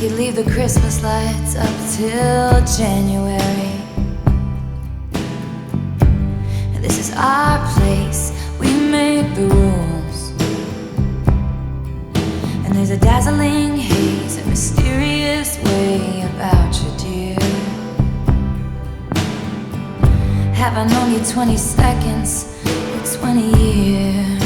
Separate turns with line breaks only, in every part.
could leave the Christmas lights up till January. This is our place, we make the rules. And there's a dazzling haze, a mysterious way about you, dear. Have I known you 20 seconds or 20 years?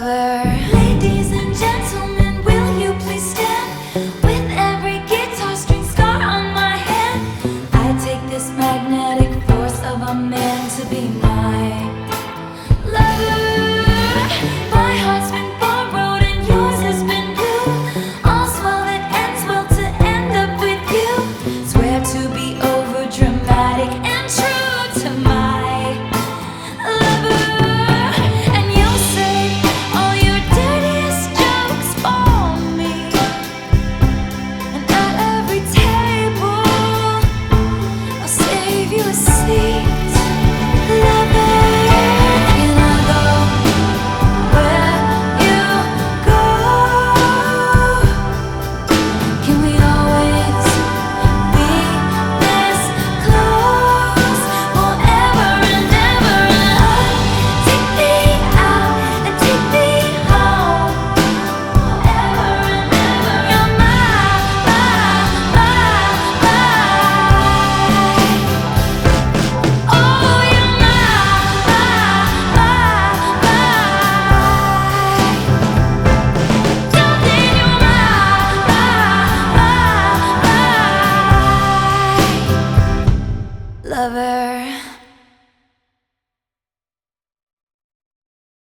lover. lover.